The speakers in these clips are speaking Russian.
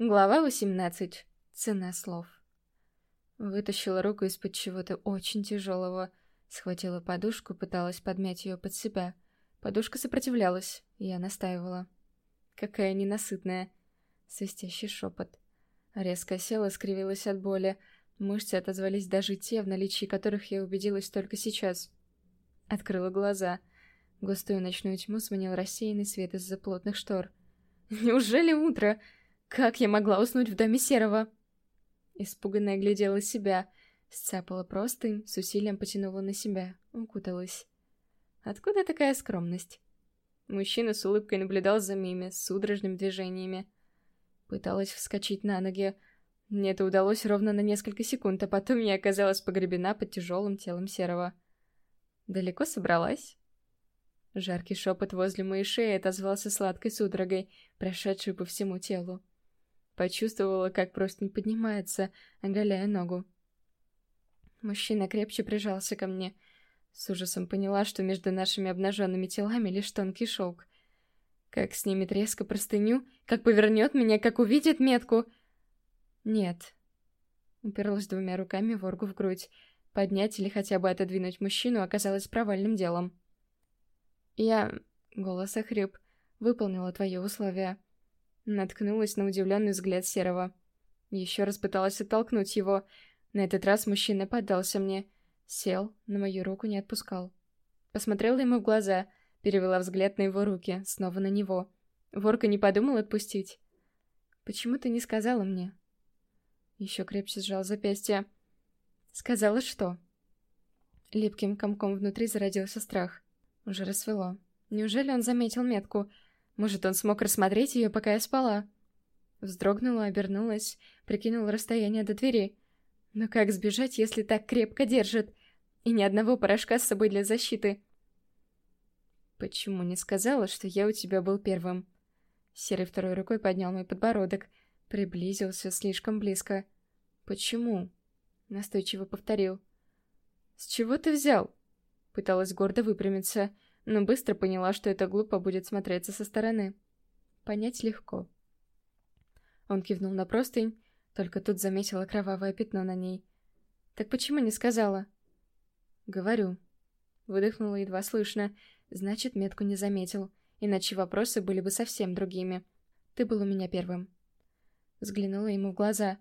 Глава 18. Цена слов. Вытащила руку из-под чего-то очень тяжелого, схватила подушку, пыталась подмять ее под себя. Подушка сопротивлялась, я настаивала. Какая ненасытная. Свистящий шепот. Резко села, скривилась от боли. Мышцы отозвались даже те, в наличии которых я убедилась только сейчас. Открыла глаза. Густую ночную тьму сменил рассеянный свет из-за плотных штор. «Неужели утро?» Как я могла уснуть в доме Серого? Испуганно глядела себя, сцапала простынь, с усилием потянула на себя, укуталась. Откуда такая скромность? Мужчина с улыбкой наблюдал за Мими, с судорожными движениями. Пыталась вскочить на ноги. Мне это удалось ровно на несколько секунд, а потом я оказалась погребена под тяжелым телом Серого. Далеко собралась? Жаркий шепот возле моей шеи отозвался сладкой судорогой, прошедшей по всему телу. Почувствовала, как просто не поднимается, оголяя ногу. Мужчина крепче прижался ко мне. С ужасом поняла, что между нашими обнаженными телами лишь тонкий шелк. Как снимет резко простыню, как повернет меня, как увидит метку. Нет. Уперлась двумя руками воргу в грудь. Поднять или хотя бы отодвинуть мужчину оказалось провальным делом. Я... Голос охрип. Выполнила твои условия. Наткнулась на удивленный взгляд Серого. Еще раз пыталась оттолкнуть его. На этот раз мужчина поддался мне. Сел, на мою руку не отпускал. Посмотрела ему в глаза, перевела взгляд на его руки, снова на него. Ворка не подумал отпустить. «Почему ты не сказала мне?» Еще крепче сжал запястье. «Сказала что?» Липким комком внутри зародился страх. Уже рассвело. Неужели он заметил метку — может, он смог рассмотреть ее, пока я спала? Вздрогнула, обернулась, прикинула расстояние до двери. Но как сбежать, если так крепко держит? И ни одного порошка с собой для защиты. Почему не сказала, что я у тебя был первым? Серый второй рукой поднял мой подбородок, приблизился слишком близко. Почему? Настойчиво повторил. С чего ты взял? Пыталась гордо выпрямиться, но быстро поняла, что это глупо будет смотреться со стороны. Понять легко. Он кивнул на простынь, только тут заметила кровавое пятно на ней. «Так почему не сказала?» «Говорю». Выдохнула едва слышно. «Значит, метку не заметил, иначе вопросы были бы совсем другими. Ты был у меня первым». Взглянула ему в глаза.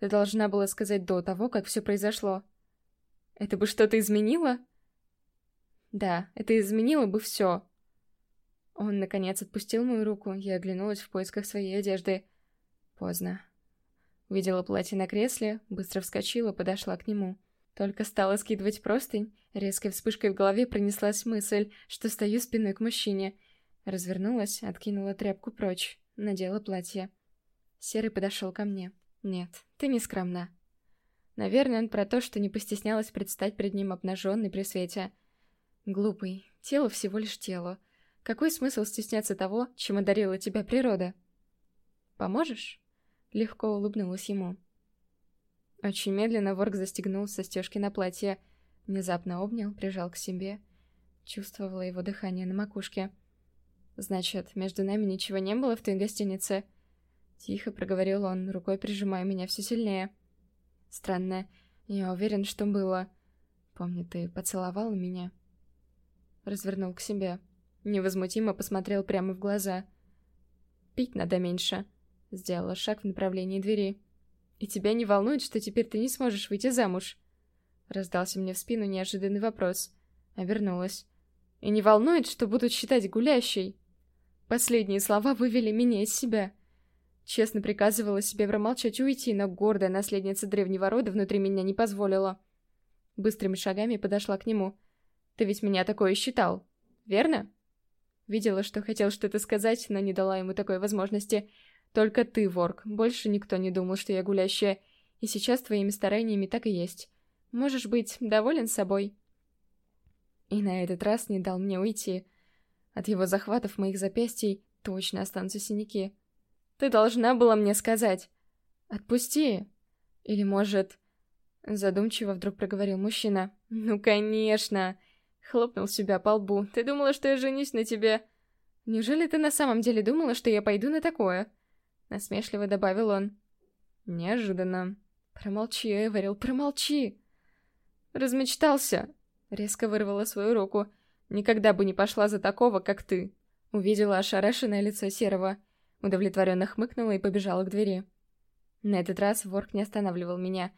«Ты должна была сказать до того, как все произошло». «Это бы что-то изменило?» Да, это изменило бы все. Он, наконец, отпустил мою руку, я оглянулась в поисках своей одежды. Поздно. Увидела платье на кресле, быстро вскочила, подошла к нему. Только стала скидывать простынь, резкой вспышкой в голове пронеслась мысль, что стою спиной к мужчине. Развернулась, откинула тряпку прочь, надела платье. Серый подошел ко мне. «Нет, ты не скромна». Наверное, он про то, что не постеснялась предстать перед ним обнаженной при свете — Глупый. Тело всего лишь тело. Какой смысл стесняться того, чем одарила тебя природа? Поможешь? Легко улыбнулась ему. Очень медленно ворк застегнул застежки на платье, внезапно обнял, прижал к себе. Чувствовала его дыхание на макушке. «Значит, между нами ничего не было в той гостинице?» Тихо проговорил он, рукой прижимая меня все сильнее. «Странно. Я уверен, что было. Помню, ты поцеловала меня?» Развернул к себе. Невозмутимо посмотрел прямо в глаза. «Пить надо меньше», — сделала шаг в направлении двери. «И тебя не волнует, что теперь ты не сможешь выйти замуж?» Раздался мне в спину неожиданный вопрос. Обернулась. «И не волнует, что будут считать гулящей?» Последние слова вывели меня из себя. Честно приказывала себе промолчать и уйти, но гордая наследница древнего рода внутри меня не позволила. Быстрыми шагами подошла к нему. Ты ведь меня такое считал, верно? Видела, что хотел что-то сказать, но не дала ему такой возможности. Только ты, Ворк, больше никто не думал, что я гулящая. И сейчас твоими стараниями так и есть. Можешь быть доволен собой. И на этот раз не дал мне уйти. От его захватов моих запястий точно останутся синяки. Ты должна была мне сказать. Отпусти. Или, может... Задумчиво вдруг проговорил мужчина. «Ну, конечно!» Хлопнул себя по лбу. «Ты думала, что я женюсь на тебе?» «Неужели ты на самом деле думала, что я пойду на такое?» — насмешливо добавил он. «Неожиданно». «Промолчи, Эверил, промолчи!» «Размечтался!» — резко вырвала свою руку. «Никогда бы не пошла за такого, как ты!» Увидела ошарашенное лицо Серого, удовлетворенно хмыкнула и побежала к двери. На этот раз Ворк не останавливал меня.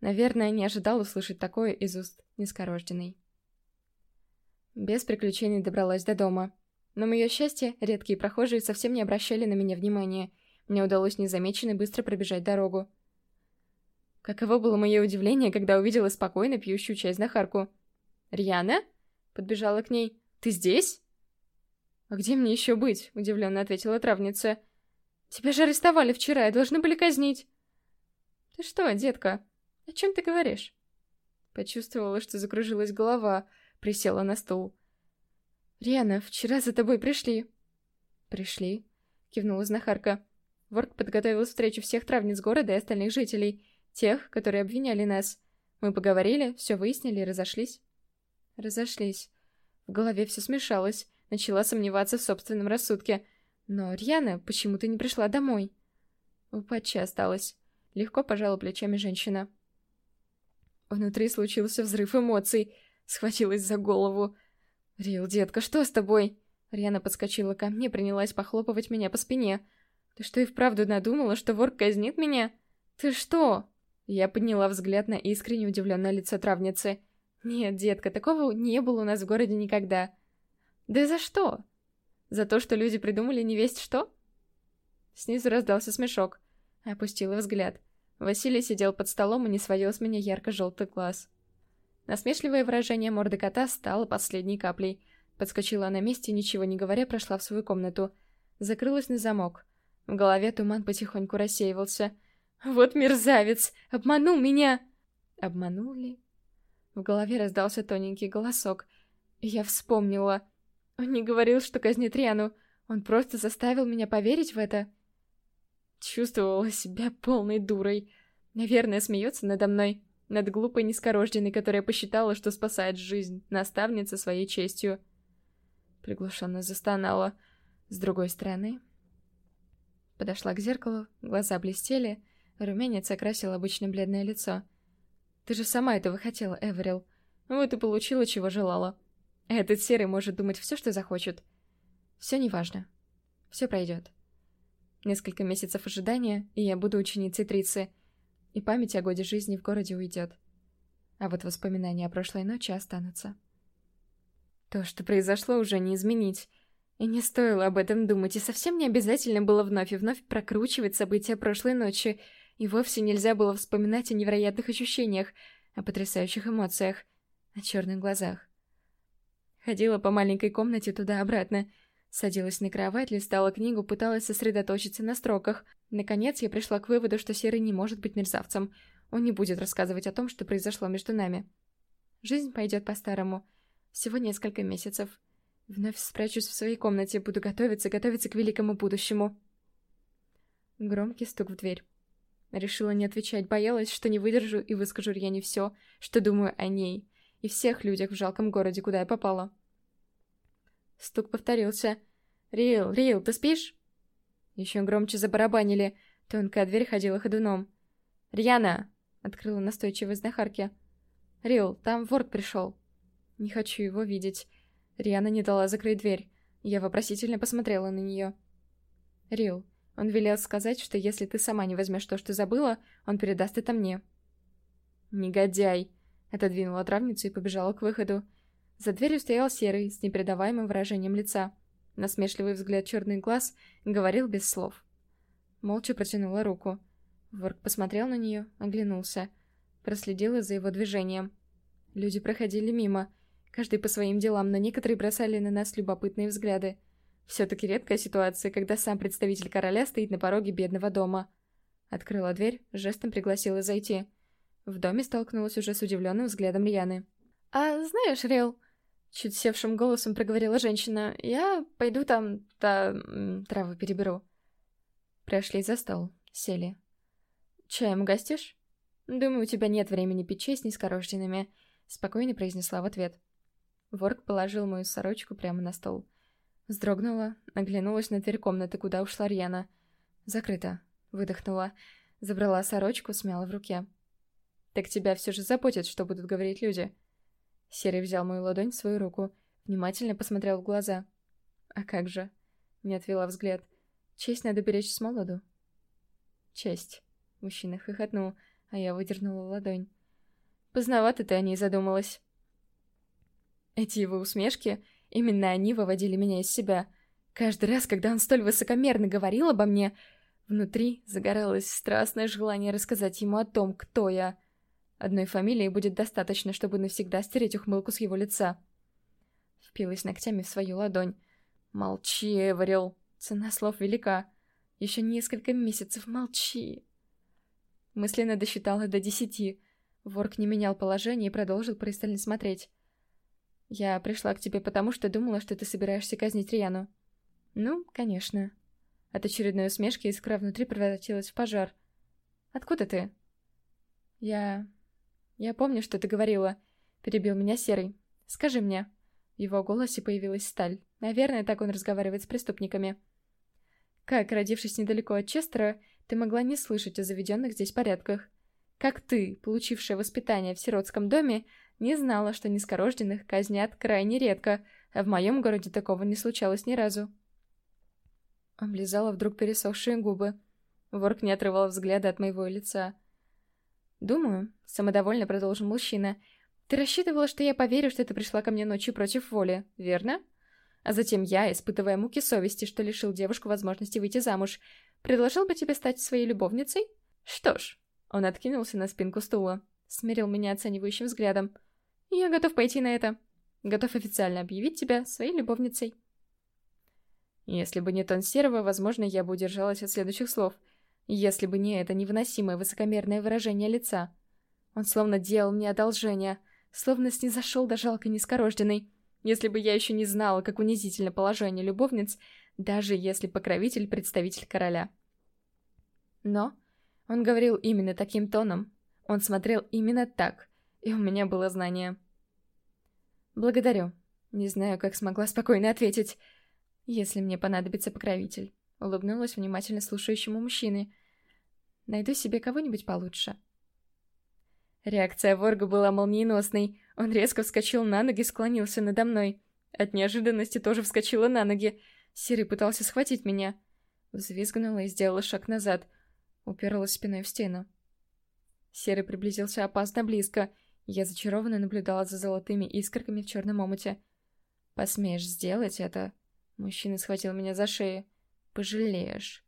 Наверное, не ожидал услышать такое из уст нескорожденной. Без приключений добралась до дома. Но мое счастье, редкие прохожие совсем не обращали на меня внимания. Мне удалось незамеченно быстро пробежать дорогу. Каково было мое удивление, когда увидела спокойно пьющую чай знахарку. «Рьяна?» — подбежала к ней. «Ты здесь?» «А где мне еще быть?» — удивленно ответила травница. «Тебя же арестовали вчера и должны были казнить». «Ты что, детка? О чем ты говоришь?» Почувствовала, что закружилась голова, присела на стул. «Риана, вчера за тобой пришли». «Пришли», — кивнула знахарка. Ворк подготовил встречу всех травниц города и остальных жителей, тех, которые обвиняли нас. Мы поговорили, все выяснили и разошлись. Разошлись. В голове все смешалось, начала сомневаться в собственном рассудке. Но Рьяна почему-то не пришла домой. У Патчи осталась. Легко пожала плечами женщина. Внутри случился взрыв эмоций. Схватилась за голову. «Рил, детка, что с тобой?» Рьяна подскочила ко мне, принялась похлопывать меня по спине. «Ты что и вправду надумала, что вор казнит меня? Ты что?» Я подняла взгляд на искренне удивленное лицо травницы. «Нет, детка, такого не было у нас в городе никогда». «Да за что?» «За то, что люди придумали не весть что?» Снизу раздался смешок. Опустила взгляд. Василий сидел под столом и не сводил с меня ярко-желтый глаз. Насмешливое выражение морды кота стало последней каплей. Подскочила на месте, ничего не говоря, прошла в свою комнату. Закрылась на замок. В голове туман потихоньку рассеивался. «Вот мерзавец! Обманул меня!» «Обманул ли?» В голове раздался тоненький голосок. я вспомнила. Он не говорил, что казнит Риану. Он просто заставил меня поверить в это. Чувствовала себя полной дурой. Наверное, смеется надо мной. Над глупой нескорожденной, которая посчитала, что спасает жизнь наставницы своей честью. Приглушенно застонала. С другой стороны... Подошла к зеркалу, глаза блестели, румянец окрасил обычно бледное лицо. «Ты же сама этого хотела, Эверил. Вот и получила, чего желала. Этот серый может думать все, что захочет. Все неважно. Все пройдет. Несколько месяцев ожидания, и я буду ученицей Трицы, и память о годе жизни в городе уйдет. А вот воспоминания о прошлой ночи останутся. То, что произошло, уже не изменить. И не стоило об этом думать, и совсем не обязательно было вновь и вновь прокручивать события прошлой ночи, и вовсе нельзя было вспоминать о невероятных ощущениях, о потрясающих эмоциях, о черных глазах. Ходила по маленькой комнате туда-обратно, Садилась на кровать, листала книгу, пыталась сосредоточиться на строках. Наконец я пришла к выводу, что Серый не может быть мерзавцем. Он не будет рассказывать о том, что произошло между нами. Жизнь пойдет по-старому. Всего несколько месяцев. Вновь спрячусь в своей комнате, буду готовиться, готовиться к великому будущему. Громкий стук в дверь. Решила не отвечать, боялась, что не выдержу и выскажу я не все, что думаю о ней и всех людях в жалком городе, куда я попала. Стук повторился. «Рил, Рил, ты спишь?» Еще громче забарабанили. Тонкая дверь ходила ходуном. «Рьяна!» — открыла настойчивая знахарки. «Рил, там ворк пришел». «Не хочу его видеть». Риана не дала закрыть дверь. Я вопросительно посмотрела на нее. «Рил, он велел сказать, что если ты сама не возьмешь то, что забыла, он передаст это мне». «Негодяй!» — отодвинула травницу и побежала к выходу. За дверью стоял Серый с непередаваемым выражением лица. Насмешливый взгляд черных глаз говорил без слов. Молча протянула руку. Ворк посмотрел на нее, оглянулся. Проследила за его движением. Люди проходили мимо, каждый по своим делам, но некоторые бросали на нас любопытные взгляды. Все-таки редкая ситуация, когда сам представитель короля стоит на пороге бедного дома. Открыла дверь, жестом пригласила зайти. В доме столкнулась уже с удивленным взглядом Рьяны. «А знаешь, Рел, Чуть севшим голосом проговорила женщина. «Я пойду там, та... травы переберу». Пришли за стол. Сели. «Чаем угостишь?» «Думаю, у тебя нет времени пить чай с низкорожденными», — спокойно произнесла в ответ. Ворк положил мою сорочку прямо на стол. Вздрогнула, оглянулась на дверь комнаты, куда ушла Рьяна. «Закрыто», — выдохнула. Забрала сорочку, смяла в руке. «Так тебя все же заботит, что будут говорить люди». Серый взял мою ладонь в свою руку, внимательно посмотрел в глаза. «А как же?» — не отвела взгляд. «Честь надо беречь с молоду». «Честь», — мужчина хохотнул, а я выдернула ладонь. «Поздновато ты о ней задумалась». Эти его усмешки, именно они выводили меня из себя. Каждый раз, когда он столь высокомерно говорил обо мне, внутри загоралось страстное желание рассказать ему о том, кто я — Одной фамилии будет достаточно, чтобы навсегда стереть ухмылку с его лица. Впилась ногтями в свою ладонь. «Молчи, Эварил. Цена слов велика. Еще несколько месяцев молчи». Мысленно досчитала до десяти. Ворк не менял положение и продолжил пристально смотреть. «Я пришла к тебе потому, что думала, что ты собираешься казнить Риану». «Ну, конечно». От очередной усмешки искра внутри превратилась в пожар. «Откуда ты?» «Я... «Я помню, что ты говорила», — перебил меня Серый. «Скажи мне». В его голосе появилась сталь. Наверное, так он разговаривает с преступниками. «Как, родившись недалеко от Честера, ты могла не слышать о заведенных здесь порядках? Как ты, получившая воспитание в сиротском доме, не знала, что низкорожденных казнят крайне редко, а в моем городе такого не случалось ни разу?» Облизала вдруг пересохшие губы. Ворк не отрывал взгляда от моего лица. «Думаю», — самодовольно продолжил мужчина, «ты рассчитывала, что я поверю, что ты пришла ко мне ночью против воли, верно?» А затем я, испытывая муки совести, что лишил девушку возможности выйти замуж, предложил бы тебе стать своей любовницей? Что ж, он откинулся на спинку стула, смирил меня оценивающим взглядом. Я готов пойти на это. Готов официально объявить тебя своей любовницей. Если бы не тон Серого, возможно, я бы удержалась от следующих слов — если бы не это невыносимое высокомерное выражение лица. Он словно делал мне одолжение, словно снизошел до жалкой низкорожденной. Если бы я еще не знала, как унизительно положение любовниц, даже если покровитель — представитель короля. Но он говорил именно таким тоном, он смотрел именно так, и у меня было знание. «Благодарю. Не знаю, как смогла спокойно ответить. Если мне понадобится покровитель», — улыбнулась внимательно слушающему мужчине, Найду себе кого-нибудь получше. Реакция Ворга была молниеносной. Он резко вскочил на ноги, склонился надо мной. От неожиданности тоже вскочила на ноги. Сири пытался схватить меня. Взвизгнула и сделала шаг назад. Уперлась спиной в стену. Серый приблизился опасно близко. Я зачарованно наблюдала за золотыми искорками в черном омуте. «Посмеешь сделать это?» Мужчина схватил меня за шею. «Пожалеешь».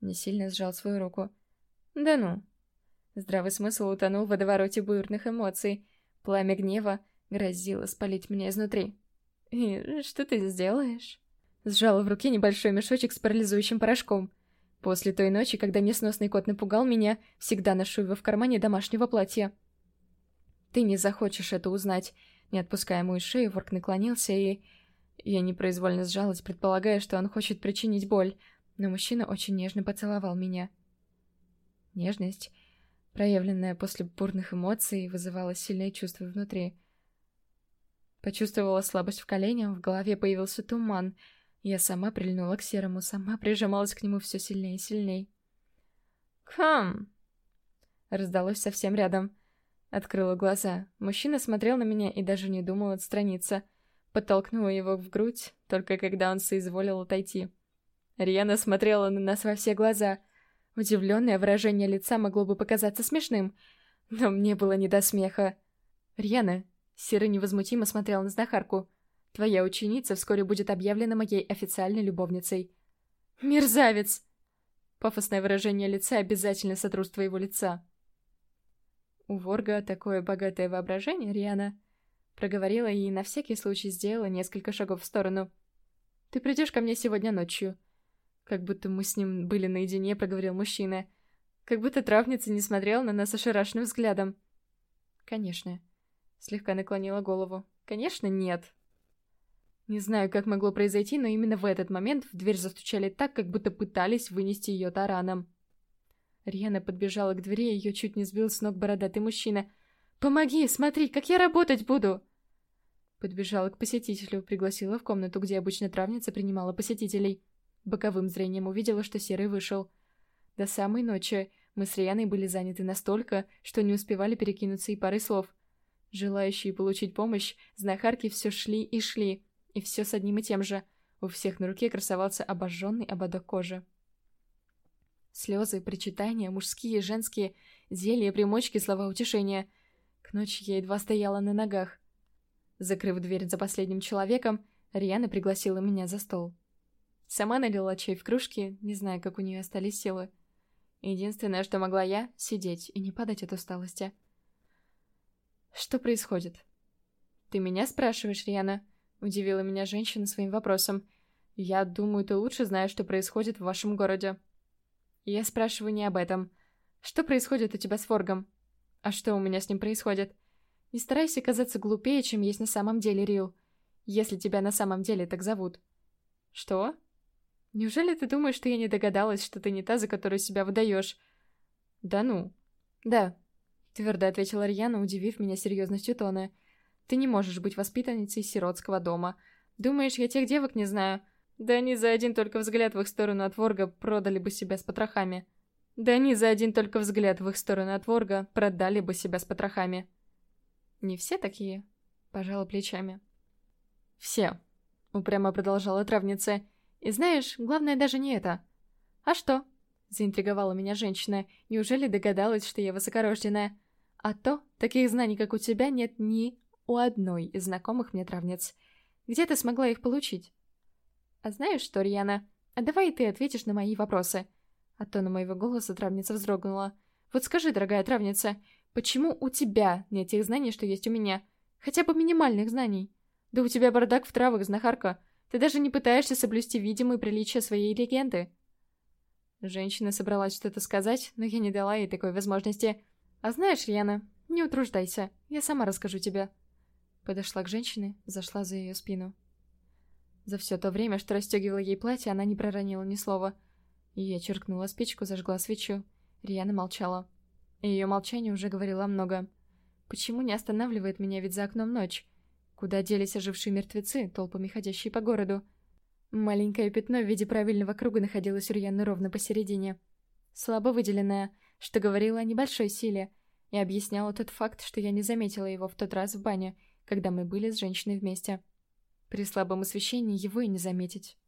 Не сильно сжал свою руку. Да ну. Здравый смысл утонул в водовороте бурных эмоций. Пламя гнева грозило спалить меня изнутри. «И что ты сделаешь?» Сжала в руке небольшой мешочек с парализующим порошком. После той ночи, когда несносный кот напугал меня, всегда ношу его в кармане домашнего платья. «Ты не захочешь это узнать». Не отпуская мою шею, Ворк наклонился и... Я непроизвольно сжалась, предполагая, что он хочет причинить боль, но мужчина очень нежно поцеловал меня. Нежность, проявленная после бурных эмоций, вызывала сильные чувства внутри. Почувствовала слабость в коленях, в голове появился туман. Я сама прильнула к серому, сама прижималась к нему все сильнее и сильнее. «Кхам!» Раздалось совсем рядом. Открыла глаза. Мужчина смотрел на меня и даже не думал отстраниться. Подтолкнула его в грудь, только когда он соизволил отойти. Риана смотрела на нас во все глаза — Удивленное выражение лица могло бы показаться смешным, но мне было не до смеха. «Рьяна», — Сира невозмутимо смотрел на знахарку, — «твоя ученица вскоре будет объявлена моей официальной любовницей». «Мерзавец!» Пафосное выражение лица обязательно сотрут твоего лица. «У Ворга такое богатое воображение, Риана», — проговорила и на всякий случай сделала несколько шагов в сторону. «Ты придешь ко мне сегодня ночью. Как будто мы с ним были наедине, проговорил мужчина. Как будто травница не смотрела на нас ошарашенным взглядом. Конечно. Слегка наклонила голову. Конечно, нет. Не знаю, как могло произойти, но именно в этот момент в дверь застучали так, как будто пытались вынести ее тараном. Риана подбежала к двери, ее чуть не сбил с ног бородатый мужчина. «Помоги, смотри, как я работать буду!» Подбежала к посетителю, пригласила в комнату, где обычно травница принимала посетителей. Боковым зрением увидела, что Серый вышел. До самой ночи мы с Рианой были заняты настолько, что не успевали перекинуться и пары слов. Желающие получить помощь, знахарки все шли и шли, и все с одним и тем же. У всех на руке красовался обожженный ободок кожи. Слезы, причитания, мужские, женские, зелья, примочки, слова утешения. К ночи я едва стояла на ногах. Закрыв дверь за последним человеком, Риана пригласила меня за стол. Сама налила чай в кружки, не зная, как у нее остались силы. Единственное, что могла я — сидеть и не падать от усталости. «Что происходит?» «Ты меня спрашиваешь, Риана?» — удивила меня женщина своим вопросом. «Я думаю, ты лучше знаешь, что происходит в вашем городе». Я спрашиваю не об этом. «Что происходит у тебя с Форгом?» «А что у меня с ним происходит?» «Не старайся казаться глупее, чем есть на самом деле, Рил. Если тебя на самом деле так зовут». «Что?» Неужели ты думаешь, что я не догадалась, что ты не та, за которую себя выдаешь? Да ну. Да, твердо ответила Рьяна, удивив меня серьезностью тона. Ты не можешь быть воспитанницей сиротского дома. Думаешь, я тех девок не знаю? Да они за один только взгляд в их сторону от ворга продали бы себя с потрохами. Да они за один только взгляд в их сторону от ворга продали бы себя с потрохами. Не все такие, пожала плечами. Все, упрямо продолжала травница. И знаешь, главное даже не это. А что? Заинтриговала меня женщина. Неужели догадалась, что я высокорожденная? А то, таких знаний, как у тебя, нет ни у одной из знакомых мне травниц. Где ты смогла их получить? А знаешь что, Рьяна, а давай ты ответишь на мои вопросы. От тона моего голоса травница вздрогнула. Вот скажи, дорогая травница, почему у тебя нет тех знаний, что есть у меня? Хотя бы минимальных знаний. Да у тебя бардак в травах, знахарка. Ты даже не пытаешься соблюсти видимые приличия своей легенды. Женщина собралась что-то сказать, но я не дала ей такой возможности. А знаешь, Яна, не утруждайся, я сама расскажу тебе. Подошла к женщине, зашла за ее спину. За все то время, что расстегивала ей платье, она не проронила ни слова. Я черкнула спичку, зажгла свечу. Риана молчала. И ее молчание уже говорило много. Почему не останавливает меня, ведь за окном ночь? Куда делись ожившие мертвецы, толпами ходящие по городу? Маленькое пятно в виде правильного круга находилось у Рьяны ровно посередине. Слабо выделенное, что говорило о небольшой силе, и объясняло тот факт, что я не заметила его в тот раз в бане, когда мы были с женщиной вместе. При слабом освещении его и не заметить.